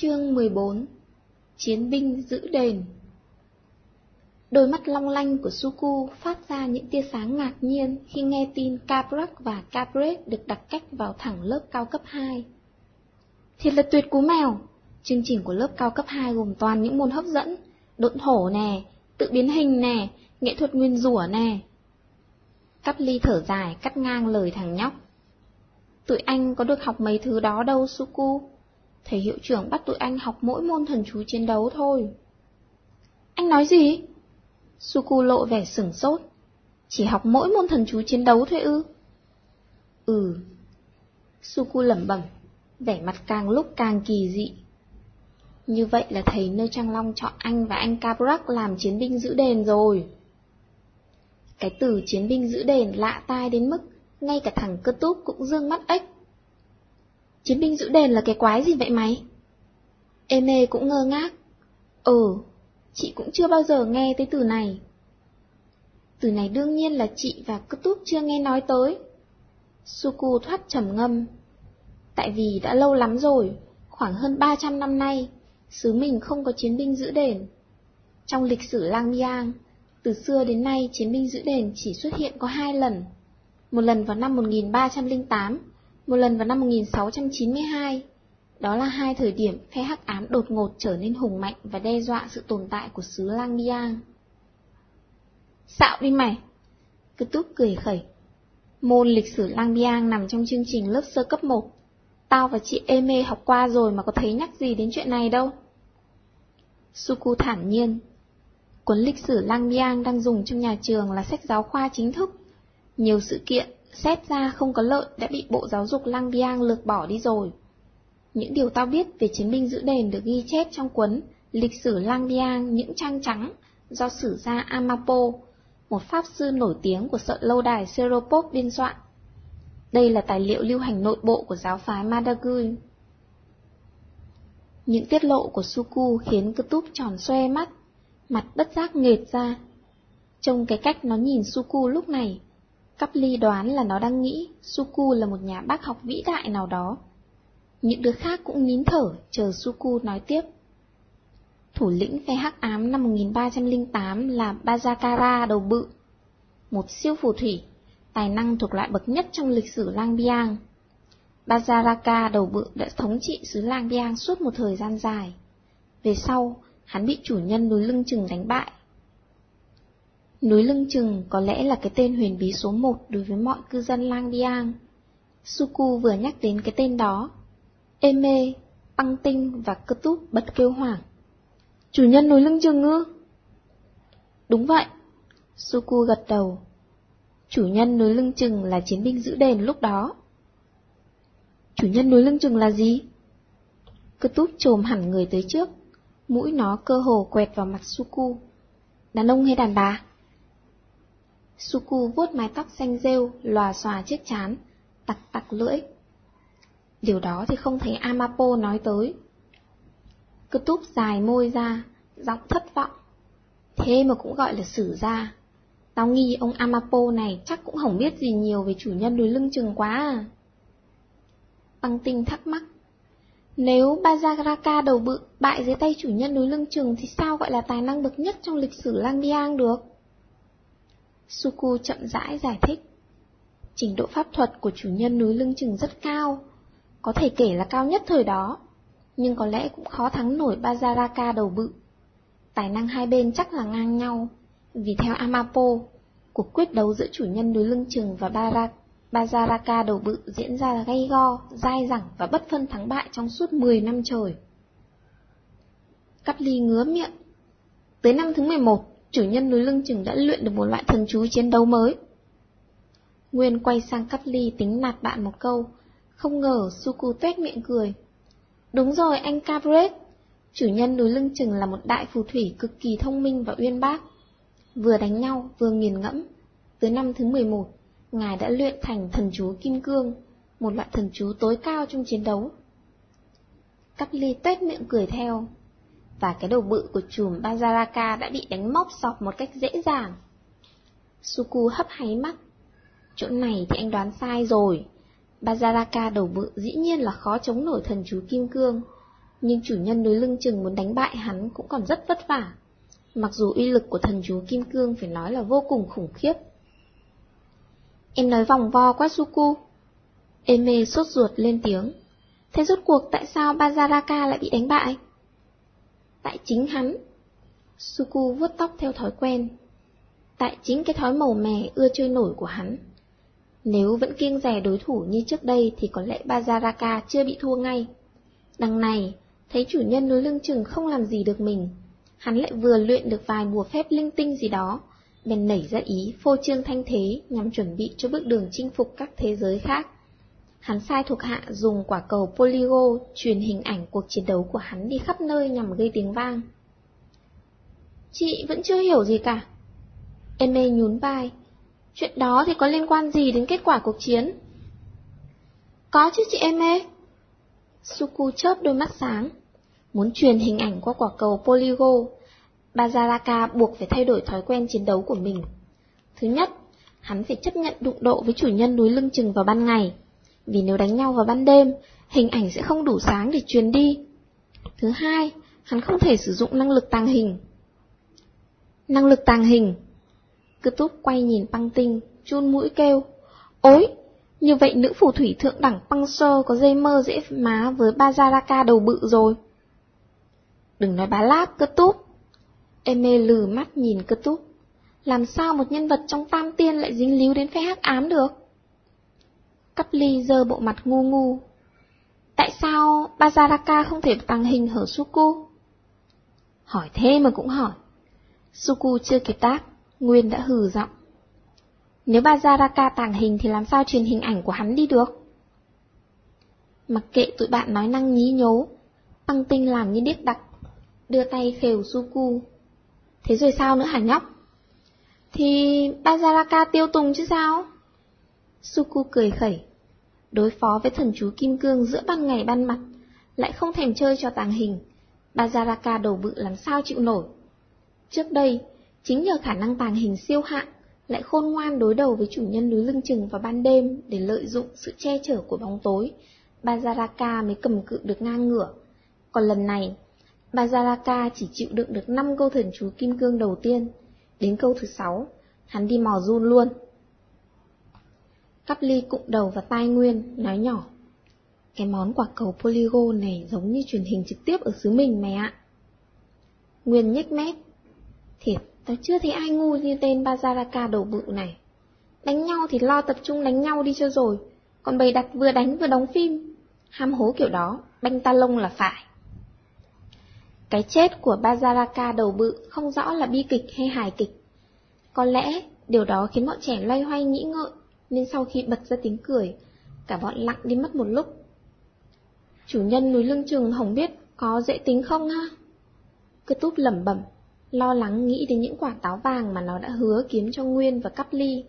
Chương 14 Chiến binh giữ đền Đôi mắt long lanh của Suku phát ra những tia sáng ngạc nhiên khi nghe tin Caprak và Capret được đặt cách vào thẳng lớp cao cấp 2. Thiệt là tuyệt cú mèo! Chương trình của lớp cao cấp 2 gồm toàn những môn hấp dẫn, độn thổ nè, tự biến hình nè, nghệ thuật nguyên rủa nè. Cắp ly thở dài cắt ngang lời thằng nhóc. Tụi anh có được học mấy thứ đó đâu Suku. Thầy hiệu trưởng bắt tụi anh học mỗi môn thần chú chiến đấu thôi. Anh nói gì? Suku lộ vẻ sửng sốt. Chỉ học mỗi môn thần chú chiến đấu thôi ư? Ừ. Suku lẩm bẩm, vẻ mặt càng lúc càng kỳ dị. Như vậy là thầy nơi Trang Long chọn anh và anh Cabrak làm chiến binh giữ đền rồi. Cái từ chiến binh giữ đền lạ tai đến mức ngay cả thằng cơ túp cũng dương mắt ếch. Chiến binh giữ đền là cái quái gì vậy mày? Eme cũng ngơ ngác. Ừ, chị cũng chưa bao giờ nghe tới từ này. Từ này đương nhiên là chị và cứ túp chưa nghe nói tới. Suku thoát trầm ngâm. Tại vì đã lâu lắm rồi, khoảng hơn 300 năm nay, xứ mình không có chiến binh giữ đền. Trong lịch sử Lang Biang, từ xưa đến nay chiến binh giữ đền chỉ xuất hiện có hai lần. Một lần vào năm 1308, một lần vào năm 1692. Đó là hai thời điểm phe hắc ám đột ngột trở nên hùng mạnh và đe dọa sự tồn tại của xứ Lang Biang. Xạo đi mày! Cứ túc cười khẩy. Môn lịch sử Lang Biang nằm trong chương trình lớp sơ cấp 1. Tao và chị Eme học qua rồi mà có thấy nhắc gì đến chuyện này đâu. Suku thản nhiên. Cuốn lịch sử Lang Biang đang dùng trong nhà trường là sách giáo khoa chính thức. Nhiều sự kiện, xét ra không có lợi đã bị Bộ Giáo dục Lang Biang lược bỏ đi rồi. Những điều tao biết về chiến binh giữ đền được ghi chép trong cuốn Lịch sử Lang Biang những trang trắng do sử gia Amapo, một pháp sư nổi tiếng của sợ lâu đài Seropok biên soạn. Đây là tài liệu lưu hành nội bộ của giáo phái Madagui. Những tiết lộ của Suku khiến cơ túp tròn xoe mắt, mặt bất giác nghệt ra. Trong cái cách nó nhìn Suku lúc này, Cắp ly đoán là nó đang nghĩ Suku là một nhà bác học vĩ đại nào đó. Những đứa khác cũng nín thở, chờ Suku nói tiếp. Thủ lĩnh phe hắc ám năm 1308 là Bajakara đầu bự, một siêu phù thủy, tài năng thuộc loại bậc nhất trong lịch sử Lang Biang. Bajaraka đầu bự đã thống trị xứ Lang Biang suốt một thời gian dài. Về sau, hắn bị chủ nhân núi lưng chừng đánh bại. Núi lưng chừng có lẽ là cái tên huyền bí số một đối với mọi cư dân Lang Biang. Suku vừa nhắc đến cái tên đó. Eme, Băng Tinh và Cơ Túp bật kêu hoảng. Chủ nhân núi lưng chừng ư? Đúng vậy. Suku gật đầu. Chủ nhân núi lưng chừng là chiến binh giữ đền lúc đó. Chủ nhân núi lưng chừng là gì? Cơ túp trồm hẳn người tới trước, mũi nó cơ hồ quẹt vào mặt Suku. Đàn ông hay đàn bà? Suku vuốt mái tóc xanh rêu, lòa xòa chiếc chán, tặc tặc lưỡi. Điều đó thì không thấy Amapo nói tới. Cứ túp dài môi ra, giọng thất vọng. Thế mà cũng gọi là sử gia. Tao nghi ông Amapo này chắc cũng không biết gì nhiều về chủ nhân đuôi lưng chừng quá à. Băng tinh thắc mắc. Nếu Bajaraka đầu bự bại dưới tay chủ nhân núi lưng chừng thì sao gọi là tài năng bậc nhất trong lịch sử Lang Biang được? Suku chậm rãi giải thích. Trình độ pháp thuật của chủ nhân núi lưng chừng rất cao, có thể kể là cao nhất thời đó, nhưng có lẽ cũng khó thắng nổi Bajaraka đầu bự. Tài năng hai bên chắc là ngang nhau, vì theo Amapo, cuộc quyết đấu giữa chủ nhân núi lưng chừng và Barak Bajaraka đầu bự diễn ra gay go, dai dẳng và bất phân thắng bại trong suốt 10 năm trời. Cắt ly ngứa miệng. Tới năm thứ 11, chủ nhân núi lưng chừng đã luyện được một loại thần chú chiến đấu mới. Nguyên quay sang Cắt ly tính nạt bạn một câu, không ngờ Suku tuét miệng cười. Đúng rồi anh Cabret, chủ nhân núi lưng chừng là một đại phù thủy cực kỳ thông minh và uyên bác. Vừa đánh nhau vừa nghiền ngẫm. Tới năm thứ 11, Ngài đã luyện thành thần chú Kim Cương, một loại thần chú tối cao trong chiến đấu. Cắp ly tuét miệng cười theo, và cái đầu bự của chùm Bazaraka đã bị đánh móc sọc một cách dễ dàng. Suku hấp háy mắt. Chỗ này thì anh đoán sai rồi. Bazaraka đầu bự dĩ nhiên là khó chống nổi thần chú Kim Cương. nhưng chủ nhân núi lưng chừng muốn đánh bại hắn cũng còn rất vất vả. Mặc dù uy lực của thần chú Kim Cương phải nói là vô cùng khủng khiếp. Em nói vòng vo quá, Suku. Eme sốt ruột lên tiếng. Thế rốt cuộc tại sao Bazaraka lại bị đánh bại? Tại chính hắn. Suku vuốt tóc theo thói quen. Tại chính cái thói màu mè ưa chơi nổi của hắn. Nếu vẫn kiêng rè đối thủ như trước đây thì có lẽ Bazaraka chưa bị thua ngay. Đằng này, thấy chủ nhân núi lưng chừng không làm gì được mình. Hắn lại vừa luyện được vài bùa phép linh tinh gì đó, bèn nảy ra ý phô trương thanh thế nhằm chuẩn bị cho bước đường chinh phục các thế giới khác. Hắn sai thuộc hạ dùng quả cầu Polygo truyền hình ảnh cuộc chiến đấu của hắn đi khắp nơi nhằm gây tiếng vang. Chị vẫn chưa hiểu gì cả. Eme nhún vai. Chuyện đó thì có liên quan gì đến kết quả cuộc chiến? Có chứ chị Eme. Suku chớp đôi mắt sáng. Muốn truyền hình ảnh qua quả cầu Polygo, Bazaraka buộc phải thay đổi thói quen chiến đấu của mình. Thứ nhất, hắn phải chấp nhận đụng độ với chủ nhân núi lưng chừng vào ban ngày, vì nếu đánh nhau vào ban đêm, hình ảnh sẽ không đủ sáng để truyền đi. Thứ hai, hắn không thể sử dụng năng lực tàng hình. Năng lực tàng hình Cứ túc quay nhìn băng tinh, chun mũi kêu. Ôi, như vậy nữ phù thủy thượng đẳng băng sơ có dây mơ dễ má với Bazaraka đầu bự rồi. Đừng nói bá láp, cơ túc. Eme lừ mắt nhìn cơ túc. Làm sao một nhân vật trong tam tiên lại dính líu đến phe hắc ám được? Cắp ly dơ bộ mặt ngu ngu. Tại sao Bazaraka không thể tăng hình hở Suku? Hỏi thế mà cũng hỏi. Suku chưa kịp đáp, Nguyên đã hừ giọng. Nếu Bazaraka tàng hình thì làm sao truyền hình ảnh của hắn đi được? Mặc kệ tụi bạn nói năng nhí nhố, tăng tinh làm như điếc đặc, đưa tay khều Suku. Thế rồi sao nữa hả nhóc? Thì Bazaraka tiêu tùng chứ sao? Suku cười khẩy. Đối phó với thần chú kim cương giữa ban ngày ban mặt, lại không thèm chơi cho tàng hình. Bazaraka đầu bự làm sao chịu nổi. Trước đây, chính nhờ khả năng tàng hình siêu hạng, lại khôn ngoan đối đầu với chủ nhân núi lưng chừng vào ban đêm để lợi dụng sự che chở của bóng tối, Bazaraka mới cầm cự được ngang ngửa. Còn lần này, Bazaraka chỉ chịu đựng được 5 câu thần chú kim cương đầu tiên, đến câu thứ 6, hắn đi mò run luôn. Cắp ly cụng đầu và tai nguyên, nói nhỏ. Cái món quả cầu polygo này giống như truyền hình trực tiếp ở xứ mình mày ạ. Nguyên nhếch mép. Thiệt, tao chưa thấy ai ngu như tên Bazaraka đầu bự này. Đánh nhau thì lo tập trung đánh nhau đi cho rồi, còn bày đặt vừa đánh vừa đóng phim. Ham hố kiểu đó, banh ta lông là phải. Cái chết của Bazaraka đầu bự không rõ là bi kịch hay hài kịch. Có lẽ điều đó khiến bọn trẻ loay hoay nghĩ ngợi, nên sau khi bật ra tiếng cười, cả bọn lặng đi mất một lúc. Chủ nhân núi lưng chừng không biết có dễ tính không ha? Cứ túp lẩm bẩm, lo lắng nghĩ đến những quả táo vàng mà nó đã hứa kiếm cho Nguyên và Cắp Ly.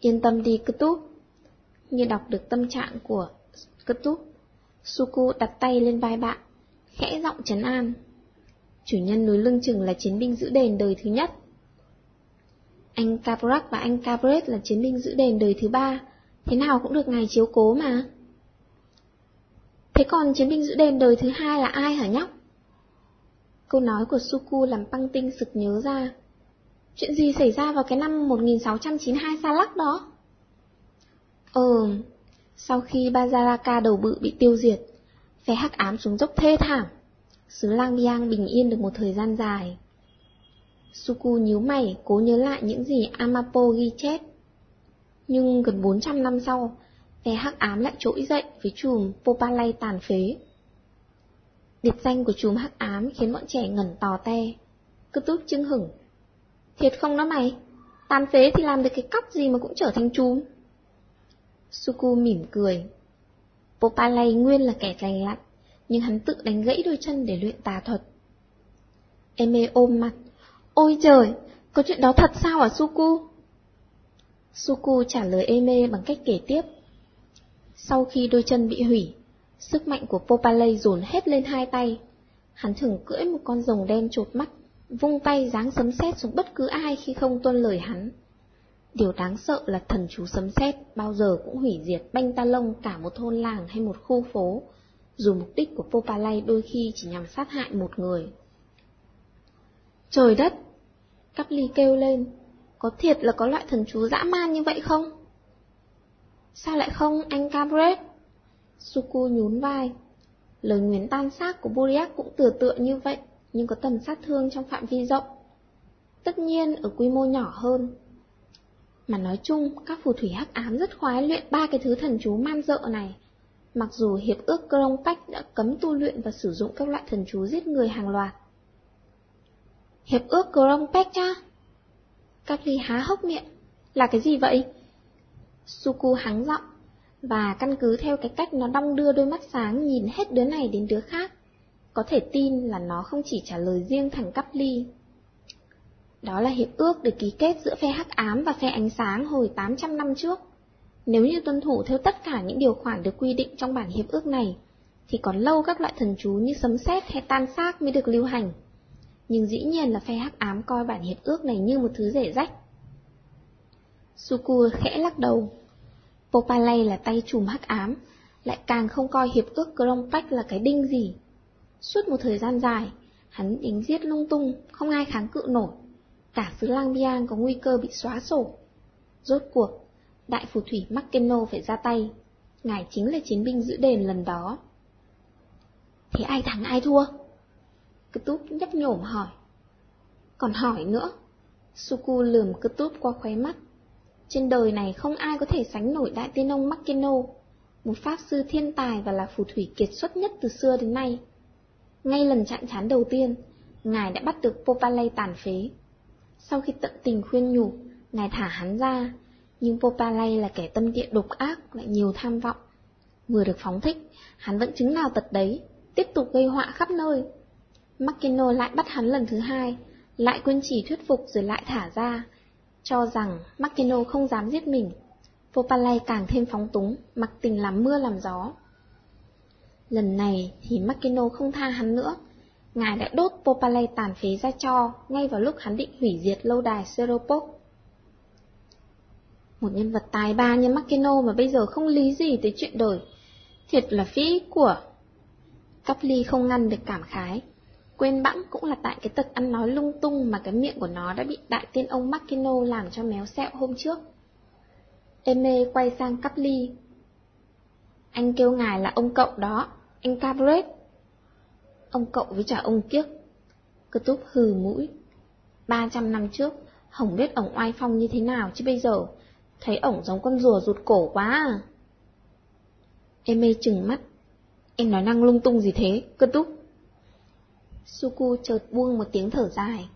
Yên tâm đi cứ túp. Như đọc được tâm trạng của cứ túp, Suku đặt tay lên vai bạn, khẽ giọng trấn an. Chủ nhân núi lưng chừng là chiến binh giữ đền đời thứ nhất. Anh Caprac và anh Capret là chiến binh giữ đền đời thứ ba, thế nào cũng được ngài chiếu cố mà. Thế còn chiến binh giữ đền đời thứ hai là ai hả nhóc? Câu nói của Suku làm băng tinh sực nhớ ra. Chuyện gì xảy ra vào cái năm 1692 xa lắc đó? Ờ, sau khi Bazaraka đầu bự bị tiêu diệt, phe hắc ám xuống dốc thê thảm. Xứ lang biang bình yên được một thời gian dài. Suku nhíu mày cố nhớ lại những gì Amapo ghi chép. Nhưng gần 400 năm sau, phe hắc ám lại trỗi dậy với chùm Popalay tàn phế. Biệt danh của chùm hắc ám khiến bọn trẻ ngẩn tò te, cứ túc chưng hửng. Thiệt không đó mày? Tàn phế thì làm được cái cóc gì mà cũng trở thành chùm. Suku mỉm cười. Popalay nguyên là kẻ lành lặn, nhưng hắn tự đánh gãy đôi chân để luyện tà thuật. Eme ôm mặt. Ôi trời, có chuyện đó thật sao à Suku? Suku trả lời Eme bằng cách kể tiếp. Sau khi đôi chân bị hủy, sức mạnh của Popalay dồn hết lên hai tay. Hắn thường cưỡi một con rồng đen chột mắt, vung tay giáng sấm sét xuống bất cứ ai khi không tuân lời hắn. Điều đáng sợ là thần chú sấm sét bao giờ cũng hủy diệt banh ta lông cả một thôn làng hay một khu phố. dù mục đích của Popalay đôi khi chỉ nhằm sát hại một người. Trời đất! Cắp ly kêu lên, có thiệt là có loại thần chú dã man như vậy không? Sao lại không, anh Cabret? Suku nhún vai. Lời nguyền tan xác của Buriak cũng tựa tựa như vậy, nhưng có tầm sát thương trong phạm vi rộng. Tất nhiên ở quy mô nhỏ hơn. Mà nói chung, các phù thủy hắc ám rất khoái luyện ba cái thứ thần chú man dợ này. Mặc dù hiệp ước Krongpak đã cấm tu luyện và sử dụng các loại thần chú giết người hàng loạt. Hiệp ước Grompech á? Capri há hốc miệng. Là cái gì vậy? Suku hắng giọng, và căn cứ theo cái cách nó đong đưa đôi mắt sáng nhìn hết đứa này đến đứa khác, có thể tin là nó không chỉ trả lời riêng thằng Capri. Đó là hiệp ước được ký kết giữa phe hắc ám và phe ánh sáng hồi 800 năm trước. Nếu như tuân thủ theo tất cả những điều khoản được quy định trong bản hiệp ước này, thì còn lâu các loại thần chú như sấm sét hay tan xác mới được lưu hành. Nhưng dĩ nhiên là phe hắc ám coi bản hiệp ước này như một thứ rẻ rách. Sukur khẽ lắc đầu. Popalay là tay trùm hắc ám, lại càng không coi hiệp ước Krongpak là cái đinh gì. Suốt một thời gian dài, hắn đánh giết lung tung, không ai kháng cự nổi. Cả xứ Lang Biang có nguy cơ bị xóa sổ. Rốt cuộc, đại phù thủy Makeno phải ra tay. Ngài chính là chiến binh giữ đền lần đó. Thế ai thắng ai thua? Cứ túp nhấp nhổm hỏi. Còn hỏi nữa. Suku lườm cứ túp qua khóe mắt. Trên đời này không ai có thể sánh nổi đại tiên ông Makino một pháp sư thiên tài và là phù thủy kiệt xuất nhất từ xưa đến nay. Ngay lần chạm chán đầu tiên, ngài đã bắt được Popalay tàn phế. Sau khi tận tình khuyên nhủ, ngài thả hắn ra, nhưng Popalay là kẻ tâm địa độc ác lại nhiều tham vọng. Vừa được phóng thích, hắn vẫn chứng nào tật đấy, tiếp tục gây họa khắp nơi. Makino lại bắt hắn lần thứ hai, lại quân chỉ thuyết phục rồi lại thả ra, cho rằng Makino không dám giết mình. Popalay càng thêm phóng túng, mặc tình làm mưa làm gió. Lần này thì Makino không tha hắn nữa. Ngài đã đốt Popalay tàn phế ra cho, ngay vào lúc hắn định hủy diệt lâu đài Seropok. Một nhân vật tài ba như Makino mà bây giờ không lý gì tới chuyện đời. Thiệt là phí của... Cắp ly không ngăn được cảm khái. Quên bẵng cũng là tại cái tật ăn nói lung tung mà cái miệng của nó đã bị đại tiên ông Makino làm cho méo sẹo hôm trước. Eme quay sang cắp ly. Anh kêu ngài là ông cậu đó, anh Cabret. Ông cậu với trả ông kiếc. Cơ túc hừ mũi. Ba trăm năm trước, hổng biết ổng oai phong như thế nào chứ bây giờ, thấy ổng giống con rùa rụt cổ quá à. Eme chừng mắt. Em nói năng lung tung gì thế, cơ túc? Suku chợt buông một tiếng thở dài.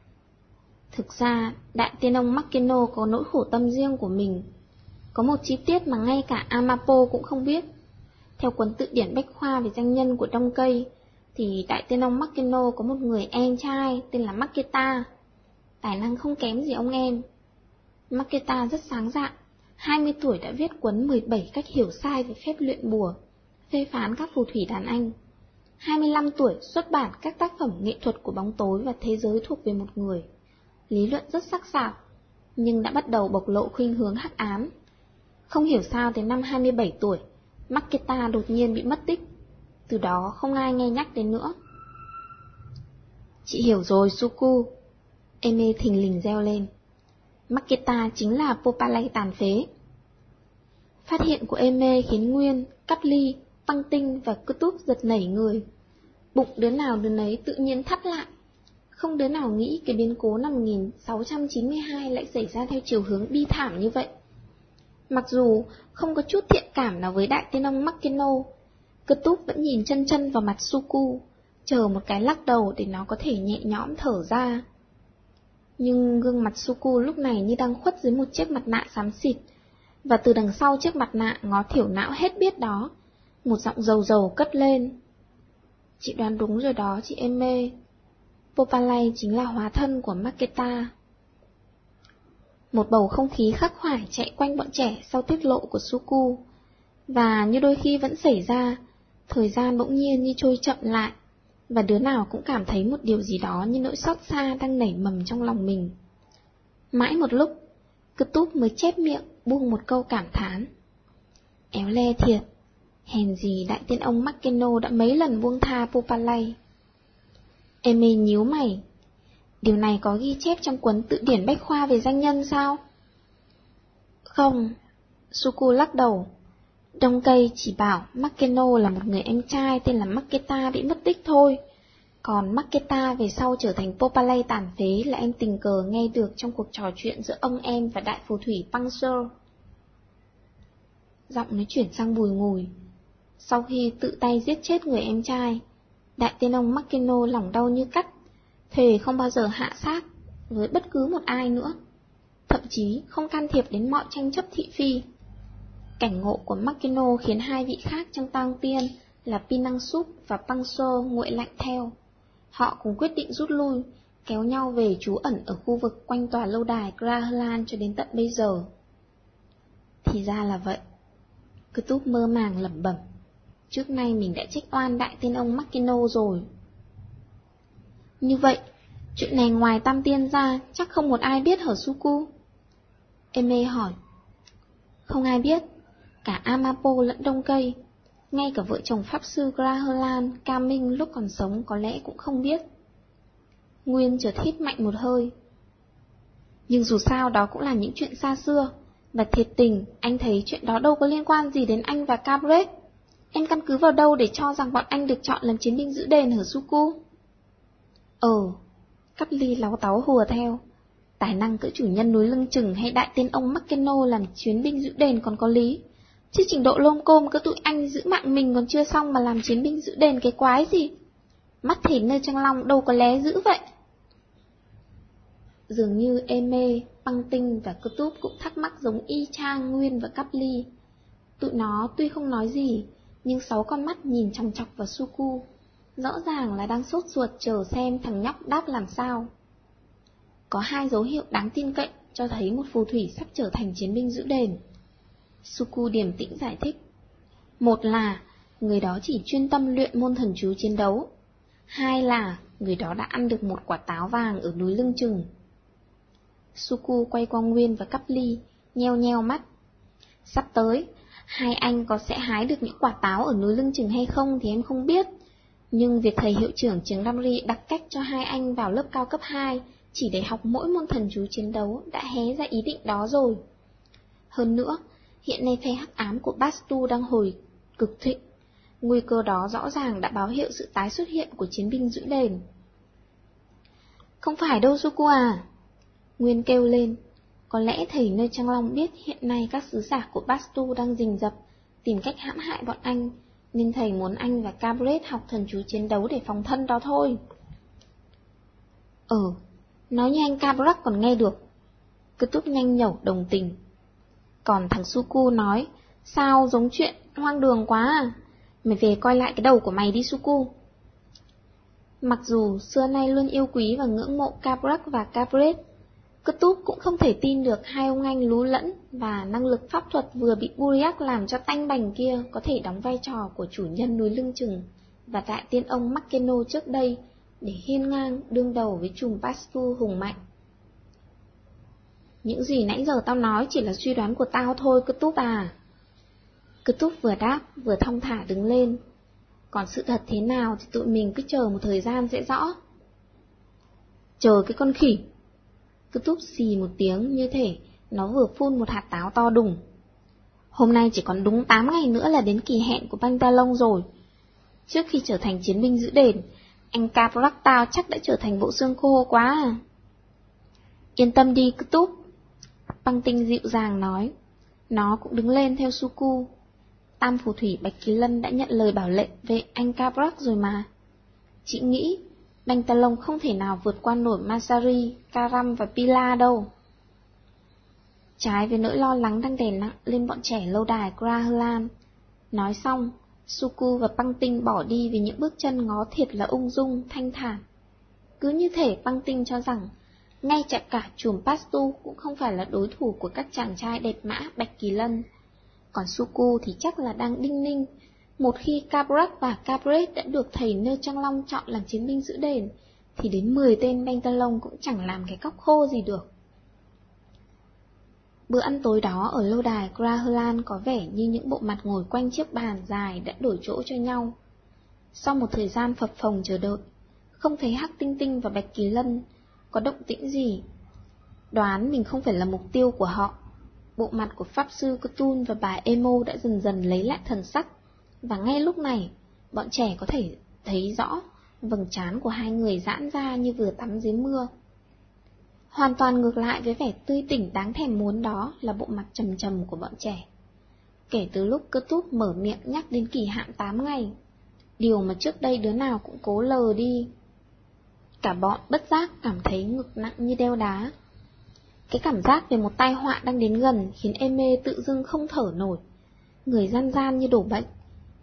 Thực ra, đại tiên ông Makino có nỗi khổ tâm riêng của mình. Có một chi tiết mà ngay cả Amapo cũng không biết. Theo cuốn tự điển bách khoa về danh nhân của Đông Cây, thì đại tiên ông Makino có một người em trai tên là Maketa. Tài năng không kém gì ông em. Maketa rất sáng dạng, 20 tuổi đã viết cuốn 17 cách hiểu sai về phép luyện bùa, phê phán các phù thủy đàn anh. 25 tuổi xuất bản các tác phẩm nghệ thuật của bóng tối và thế giới thuộc về một người. Lý luận rất sắc sảo, nhưng đã bắt đầu bộc lộ khuynh hướng hắc ám. Không hiểu sao đến năm 27 tuổi, Maketa đột nhiên bị mất tích. Từ đó không ai nghe nhắc đến nữa. Chị hiểu rồi, Suku. Eme thình lình reo lên. Maketa chính là Popalay tàn phế. Phát hiện của Eme khiến Nguyên, Cắt Ly Tăng Tinh và cứ túp giật nảy người. Bụng đứa nào đứa nấy tự nhiên thắt lại. Không đứa nào nghĩ cái biến cố năm 1692 lại xảy ra theo chiều hướng bi thảm như vậy. Mặc dù không có chút thiện cảm nào với đại tiên ông Makino, cơ túp vẫn nhìn chân chân vào mặt Suku, chờ một cái lắc đầu để nó có thể nhẹ nhõm thở ra. Nhưng gương mặt Suku lúc này như đang khuất dưới một chiếc mặt nạ xám xịt, và từ đằng sau chiếc mặt nạ ngó thiểu não hết biết đó, một giọng dầu dầu cất lên. Chị đoán đúng rồi đó, chị em mê. Popalay chính là hóa thân của Maketa. Một bầu không khí khắc khoải chạy quanh bọn trẻ sau tiết lộ của Suku, và như đôi khi vẫn xảy ra, thời gian bỗng nhiên như trôi chậm lại, và đứa nào cũng cảm thấy một điều gì đó như nỗi xót xa đang nảy mầm trong lòng mình. Mãi một lúc, cứ túp mới chép miệng buông một câu cảm thán. Éo le thiệt, Hèn gì đại tiên ông Makeno đã mấy lần buông tha Popalay. Eme nhíu mày. Điều này có ghi chép trong cuốn tự điển bách khoa về danh nhân sao? Không. Suku lắc đầu. Đông cây chỉ bảo Makeno là một người em trai tên là Maketa bị mất tích thôi. Còn Maketa về sau trở thành Popalay tàn phế là em tình cờ nghe được trong cuộc trò chuyện giữa ông em và đại phù thủy Pangsor. Giọng nói chuyển sang bùi ngùi. Sau khi tự tay giết chết người em trai, đại tiên ông Makino lòng đau như cắt, thề không bao giờ hạ sát với bất cứ một ai nữa, thậm chí không can thiệp đến mọi tranh chấp thị phi. Cảnh ngộ của Makino khiến hai vị khác trong tang tiên là Pinang Sup và Pangso nguội lạnh theo. Họ cùng quyết định rút lui, kéo nhau về trú ẩn ở khu vực quanh tòa lâu đài Grahalan cho đến tận bây giờ. Thì ra là vậy. Cứ túp mơ màng lẩm bẩm. Trước nay mình đã trách oan đại tên ông Makino rồi. Như vậy, chuyện này ngoài tam tiên ra chắc không một ai biết hở Suku. Eme hỏi. Không ai biết, cả Amapo lẫn Đông Cây. Ngay cả vợ chồng Pháp Sư Graherlan, Ca Minh lúc còn sống có lẽ cũng không biết. Nguyên chợt hít mạnh một hơi. Nhưng dù sao đó cũng là những chuyện xa xưa, và thiệt tình, anh thấy chuyện đó đâu có liên quan gì đến anh và Cabret. Em căn cứ vào đâu để cho rằng bọn anh được chọn làm chiến binh giữ đền ở Suku? Ờ, Cắp ly láo táo hùa theo. Tài năng cỡ chủ nhân núi lưng chừng hay đại tiên ông Makeno làm chiến binh giữ đền còn có lý. Chứ trình độ lôm côm cỡ tụi anh giữ mạng mình còn chưa xong mà làm chiến binh giữ đền cái quái gì. Mắt thịt nơi trăng long đâu có lé dữ vậy. Dường như Eme, Băng Tinh và Cơ Túp cũng thắc mắc giống y chang Nguyên và Cắp Ly. Tụi nó tuy không nói gì, nhưng sáu con mắt nhìn chòng chọc vào Suku. Rõ ràng là đang sốt ruột chờ xem thằng nhóc đáp làm sao. Có hai dấu hiệu đáng tin cậy cho thấy một phù thủy sắp trở thành chiến binh giữ đền. Suku điềm tĩnh giải thích. Một là, người đó chỉ chuyên tâm luyện môn thần chú chiến đấu. Hai là, người đó đã ăn được một quả táo vàng ở núi lưng chừng. Suku quay qua Nguyên và Cắp Ly, nheo nheo mắt. Sắp tới, hai anh có sẽ hái được những quả táo ở núi lưng chừng hay không thì em không biết. Nhưng việc thầy hiệu trưởng trường Nam Ri đặt cách cho hai anh vào lớp cao cấp 2 chỉ để học mỗi môn thần chú chiến đấu đã hé ra ý định đó rồi. Hơn nữa, hiện nay phe hắc ám của Bastu đang hồi cực thịnh. Nguy cơ đó rõ ràng đã báo hiệu sự tái xuất hiện của chiến binh giữ đền. Không phải đâu Suku à, Nguyên kêu lên, có lẽ thầy nơi Trăng Long biết hiện nay các sứ giả của Bastu đang rình rập, tìm cách hãm hại bọn anh, nên thầy muốn anh và Cabret học thần chú chiến đấu để phòng thân đó thôi. Ừ, nói như anh Cabret còn nghe được. Cứ túc nhanh nhẩu đồng tình. Còn thằng Suku nói, sao giống chuyện hoang đường quá à? Mày về coi lại cái đầu của mày đi Suku. Mặc dù xưa nay luôn yêu quý và ngưỡng mộ Cabret và Cabret, Cơ túp cũng không thể tin được hai ông anh lú lẫn và năng lực pháp thuật vừa bị Buriak làm cho tanh bành kia có thể đóng vai trò của chủ nhân núi lưng chừng và đại tiên ông Makeno trước đây để hiên ngang đương đầu với chùm Pastu hùng mạnh. Những gì nãy giờ tao nói chỉ là suy đoán của tao thôi cơ túp à. Cơ túp vừa đáp vừa thong thả đứng lên. Còn sự thật thế nào thì tụi mình cứ chờ một thời gian sẽ rõ. Chờ cái con khỉ, cứ túp xì một tiếng như thể nó vừa phun một hạt táo to đùng. Hôm nay chỉ còn đúng 8 ngày nữa là đến kỳ hẹn của banh ta lông rồi. Trước khi trở thành chiến binh giữ đền, anh Caprak tao chắc đã trở thành bộ xương khô quá à. Yên tâm đi cứ túp. Băng tinh dịu dàng nói. Nó cũng đứng lên theo Suku. Tam phù thủy Bạch Kỳ Lân đã nhận lời bảo lệnh về anh Caprak rồi mà. Chị nghĩ Bành Tần Lồng không thể nào vượt qua nổi Masari, Karam và Pila đâu. Trái với nỗi lo lắng đang đè nặng lên bọn trẻ lâu đài Grahalan. Nói xong, Suku và Băng Tinh bỏ đi vì những bước chân ngó thiệt là ung dung, thanh thản. Cứ như thể Băng Tinh cho rằng, ngay chạy cả chùm Pastu cũng không phải là đối thủ của các chàng trai đẹp mã Bạch Kỳ Lân. Còn Suku thì chắc là đang đinh ninh, một khi Cabrat và Cabret đã được thầy Nơ Trăng Long chọn làm chiến binh giữ đền, thì đến 10 tên Bentalon cũng chẳng làm cái cóc khô gì được. Bữa ăn tối đó ở lâu đài Graherlan có vẻ như những bộ mặt ngồi quanh chiếc bàn dài đã đổi chỗ cho nhau. Sau một thời gian phập phồng chờ đợi, không thấy Hắc Tinh Tinh và Bạch Kỳ Lân có động tĩnh gì. Đoán mình không phải là mục tiêu của họ. Bộ mặt của Pháp Sư Cthulhu và bà Emo đã dần dần lấy lại thần sắc, và ngay lúc này, bọn trẻ có thể thấy rõ vầng trán của hai người giãn ra như vừa tắm dưới mưa. Hoàn toàn ngược lại với vẻ tươi tỉnh đáng thèm muốn đó là bộ mặt trầm trầm của bọn trẻ. Kể từ lúc cơ túp mở miệng nhắc đến kỳ hạn 8 ngày, điều mà trước đây đứa nào cũng cố lờ đi. Cả bọn bất giác cảm thấy ngực nặng như đeo đá. Cái cảm giác về một tai họa đang đến gần khiến em mê tự dưng không thở nổi. Người gian gian như đổ bệnh.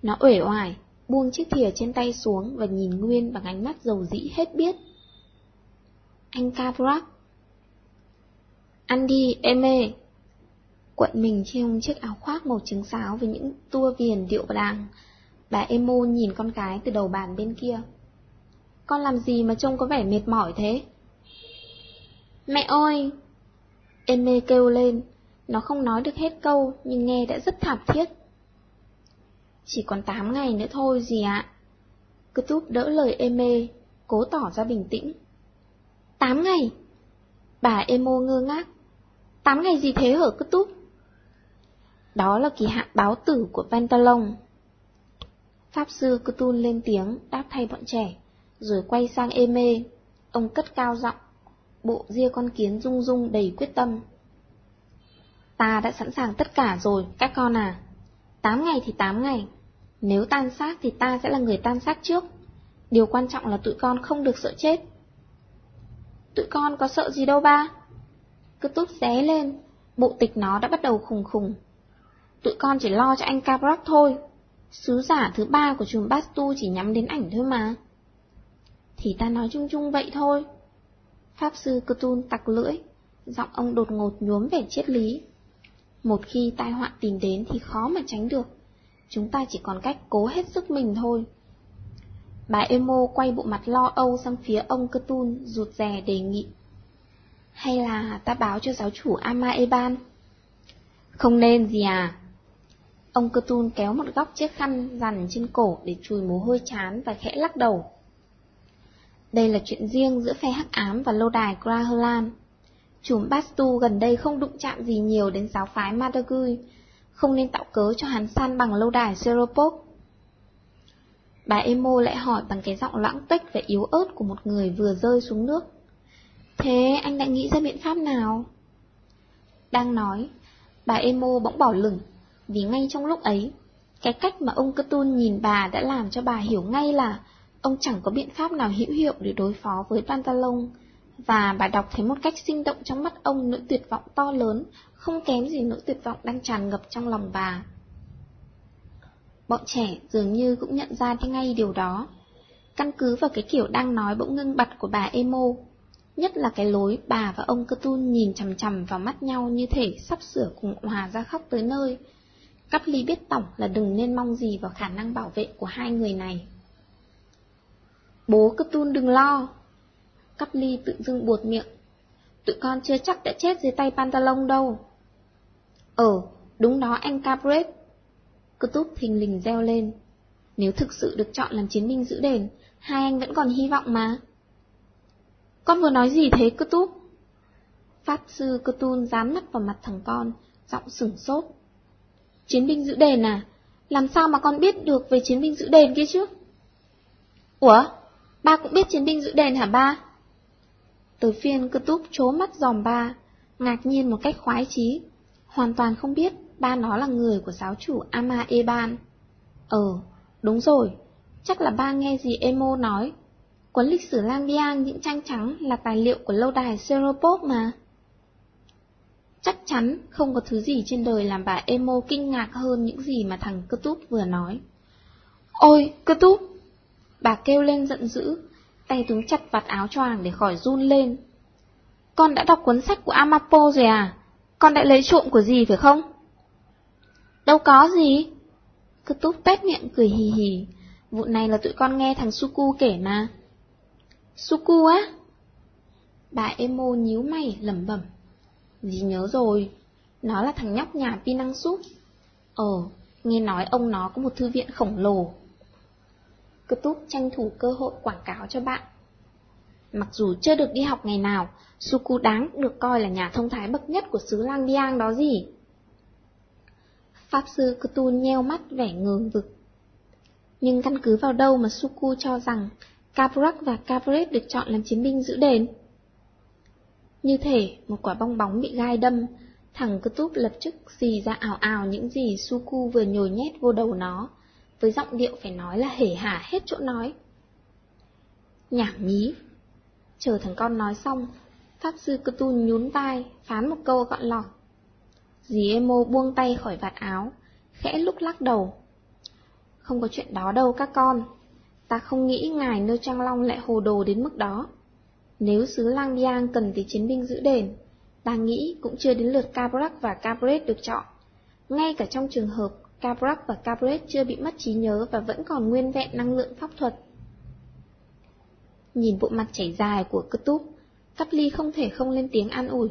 Nó uể oải, buông chiếc thìa trên tay xuống và nhìn Nguyên bằng ánh mắt dầu dĩ hết biết. Anh Kavrak Ăn đi, em mê. Quận mình trong chiếc áo khoác màu trứng sáo với những tua viền điệu đàng. Bà Emo nhìn con cái từ đầu bàn bên kia. Con làm gì mà trông có vẻ mệt mỏi thế? Mẹ ơi! Em mê kêu lên, nó không nói được hết câu nhưng nghe đã rất thảm thiết. Chỉ còn 8 ngày nữa thôi gì ạ? Cứ túp đỡ lời em mê, cố tỏ ra bình tĩnh. 8 ngày? Bà Emo ngơ ngác. 8 ngày gì thế hở cứ túp? Đó là kỳ hạn báo tử của Pantalon. Pháp sư Cthulhu lên tiếng, đáp thay bọn trẻ, rồi quay sang Eme. Ông cất cao giọng, bộ ria con kiến rung rung đầy quyết tâm. Ta đã sẵn sàng tất cả rồi, các con à. Tám ngày thì tám ngày. Nếu tan xác thì ta sẽ là người tan xác trước. Điều quan trọng là tụi con không được sợ chết. Tụi con có sợ gì đâu ba? Cứ tút xé lên, bộ tịch nó đã bắt đầu khùng khùng. Tụi con chỉ lo cho anh Cabrak thôi. Sứ giả thứ ba của chùm Bastu chỉ nhắm đến ảnh thôi mà. Thì ta nói chung chung vậy thôi. Pháp sư Cthulhu tặc lưỡi, giọng ông đột ngột nhuốm vẻ triết lý. Một khi tai họa tìm đến thì khó mà tránh được. Chúng ta chỉ còn cách cố hết sức mình thôi. Bà Emo quay bộ mặt lo âu sang phía ông Cthulhu, rụt rè đề nghị. Hay là ta báo cho giáo chủ Ama Eban? Không nên gì à? Ông Cthulhu kéo một góc chiếc khăn rằn trên cổ để chùi mồ hôi chán và khẽ lắc đầu. Đây là chuyện riêng giữa phe hắc ám và lâu đài Graherlan. Chùm Bastu gần đây không đụng chạm gì nhiều đến giáo phái Madagui, không nên tạo cớ cho hắn san bằng lâu đài Seropok. Bà Emo lại hỏi bằng cái giọng lãng tách và yếu ớt của một người vừa rơi xuống nước. Thế anh đã nghĩ ra biện pháp nào? Đang nói, bà Emo bỗng bỏ lửng, vì ngay trong lúc ấy, cái cách mà ông Cthulhu nhìn bà đã làm cho bà hiểu ngay là ông chẳng có biện pháp nào hữu hiệu để đối phó với Pantalon, và bà đọc thấy một cách sinh động trong mắt ông nỗi tuyệt vọng to lớn, không kém gì nỗi tuyệt vọng đang tràn ngập trong lòng bà. Bọn trẻ dường như cũng nhận ra ngay điều đó. Căn cứ vào cái kiểu đang nói bỗng ngưng bặt của bà Emo, nhất là cái lối bà và ông Cthulhu nhìn chằm chằm vào mắt nhau như thể sắp sửa cùng hòa ra khóc tới nơi. Cắp ly biết tổng là đừng nên mong gì vào khả năng bảo vệ của hai người này. Bố Cthulhu đừng lo. Cắp ly tự dưng buột miệng. Tụi con chưa chắc đã chết dưới tay Pantalon đâu. Ờ, đúng đó anh Capret. Cơ túp thình lình reo lên. Nếu thực sự được chọn làm chiến binh giữ đền, hai anh vẫn còn hy vọng mà. Con vừa nói gì thế cơ túp? Pháp sư cơ tun dán mắt vào mặt thằng con, giọng sửng sốt. Chiến binh giữ đền à? Làm sao mà con biết được về chiến binh giữ đền kia chứ? Ủa? Ba cũng biết chiến binh giữ đền hả ba? Từ phiên cơ túp chố mắt dòm ba, ngạc nhiên một cách khoái chí, hoàn toàn không biết ba nó là người của giáo chủ Ama Eban. Ờ, đúng rồi, chắc là ba nghe gì Emo nói. Cuốn lịch sử Lang Biang những tranh trắng là tài liệu của lâu đài Seropop mà. Chắc chắn không có thứ gì trên đời làm bà Emo kinh ngạc hơn những gì mà thằng cơ túp vừa nói. Ôi, cơ túp! Bà kêu lên giận dữ, tay túm chặt vạt áo choàng để khỏi run lên. Con đã đọc cuốn sách của Amapo rồi à? Con đã lấy trộm của gì phải không? Đâu có gì. Cứ túp tét miệng cười hì hì. Vụ này là tụi con nghe thằng Suku kể mà. Suku á? Bà Emo nhíu mày lẩm bẩm. Dì nhớ rồi. Nó là thằng nhóc nhà pi năng súp. Ờ, nghe nói ông nó có một thư viện khổng lồ. Cơ tranh thủ cơ hội quảng cáo cho bạn. Mặc dù chưa được đi học ngày nào, Suku đáng được coi là nhà thông thái bậc nhất của xứ Lang Biang đó gì. Pháp sư Cthulhu nheo mắt vẻ ngờ vực. Nhưng căn cứ vào đâu mà Suku cho rằng Caprak và Capret được chọn làm chiến binh giữ đền? Như thể một quả bong bóng bị gai đâm, thằng Cthulhu lập tức xì ra ảo ảo những gì Suku vừa nhồi nhét vô đầu nó, với giọng điệu phải nói là hể hả hết chỗ nói. Nhảm nhí. Chờ thằng con nói xong, Pháp sư Cthulhu nhún vai, phán một câu gọn lỏng. Dì Emo buông tay khỏi vạt áo, khẽ lúc lắc đầu. Không có chuyện đó đâu các con, ta không nghĩ ngài nơi Trang Long lại hồ đồ đến mức đó. Nếu xứ Lang Biang cần thì chiến binh giữ đền, ta nghĩ cũng chưa đến lượt Cabrac và Cabret được chọn. Ngay cả trong trường hợp Cabrac và Cabret chưa bị mất trí nhớ và vẫn còn nguyên vẹn năng lượng pháp thuật. Nhìn bộ mặt chảy dài của cơ túp, ly không thể không lên tiếng an ủi.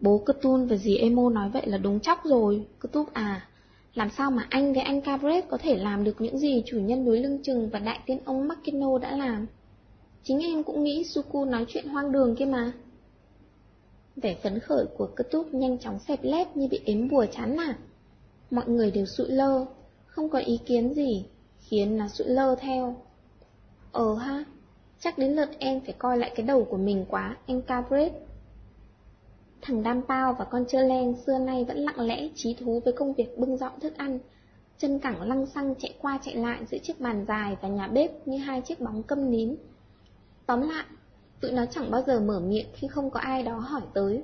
Bố cơ tun và dì Emo nói vậy là đúng chóc rồi, cơ túp à. Làm sao mà anh với anh Cabret có thể làm được những gì chủ nhân núi lưng chừng và đại tiên ông Makino đã làm? Chính em cũng nghĩ Suku nói chuyện hoang đường kia mà. Vẻ phấn khởi của cơ túp nhanh chóng xẹp lép như bị ếm bùa chán nản. Mọi người đều sụi lơ, không có ý kiến gì, khiến nó sụi lơ theo. Ờ ha, chắc đến lượt em phải coi lại cái đầu của mình quá, anh Cabret. Thằng Đam Pao và con Chơ Len xưa nay vẫn lặng lẽ trí thú với công việc bưng dọn thức ăn, chân cẳng lăng xăng chạy qua chạy lại giữa chiếc bàn dài và nhà bếp như hai chiếc bóng câm nín. Tóm lại, tụi nó chẳng bao giờ mở miệng khi không có ai đó hỏi tới.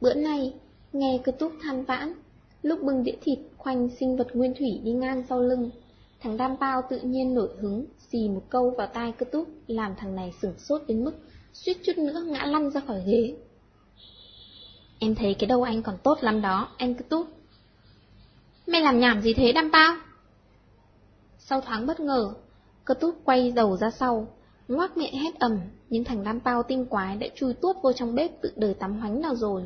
Bữa nay, nghe cứ túc than vãn, lúc bưng đĩa thịt khoanh sinh vật nguyên thủy đi ngang sau lưng, thằng Đam bao tự nhiên nổi hứng, xì một câu vào tai cơ túc, làm thằng này sửng sốt đến mức suýt chút nữa ngã lăn ra khỏi ghế. Em thấy cái đầu anh còn tốt lắm đó, anh cứ túc. Mày làm nhảm gì thế Đam bao Sau thoáng bất ngờ, cơ túc quay đầu ra sau, ngoác miệng hét ầm, nhưng thằng Đam bao tinh quái đã chui tuốt vô trong bếp tự đời tắm hoánh nào rồi.